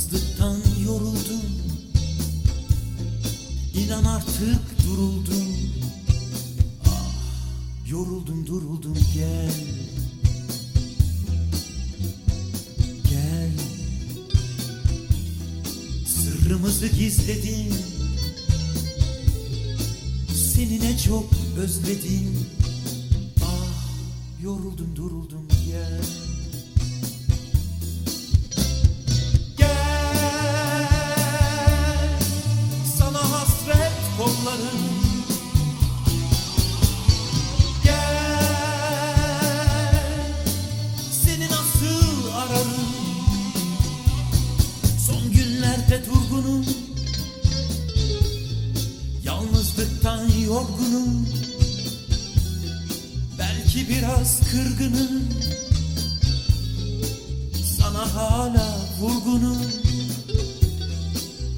Yalnızlıktan yoruldum. İnan artık duruldum. Ah, Yoruldum duruldum gel. Gel. Sırrımızı gizledim Seni ne çok özledim. Ah yoruldum duruldum gel. Durgunum Yalnızlıktan yorgunum. Belki biraz kırgınım. Sana hala vurgunum.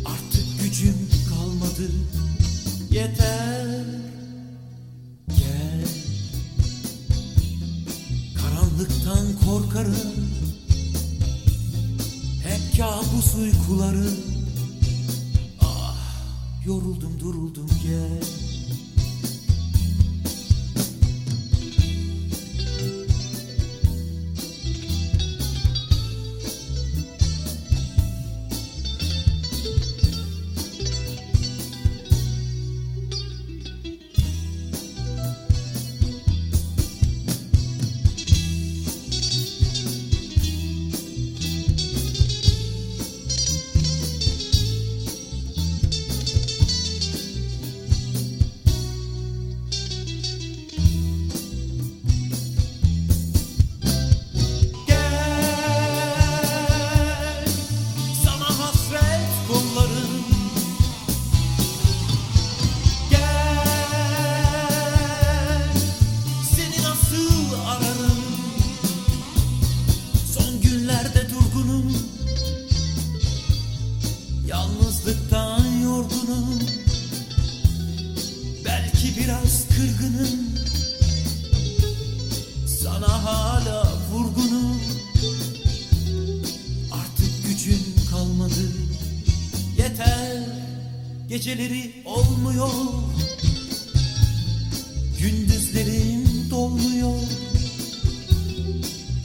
Artık gücüm kalmadı. Yeter. Gel. Karanlıktan korkarım. Kabus uykuları yoruldum duruldum gel Yalnızlıktan yorgunum. Belki biraz kırgınım. Sana hala vurgunum. Artık gücüm kalmadı. Yeter Geceleri olmuyor. Gündüzlerim dolmuyor.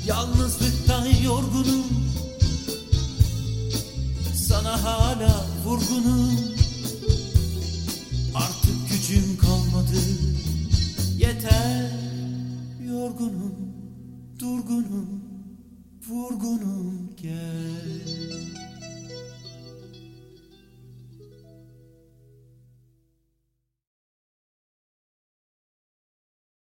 Yalnızlıktan yorgunum Sana hala vurgunum. Artık gücüm kalmadı. Yeter Yorgunum Durgunum Vurgunum gel